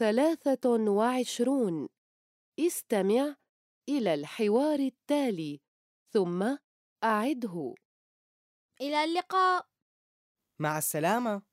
ثلاثة وعشرون. استمع إلى الحوار التالي ثم أعده. إلى اللقاء. مع السلامة.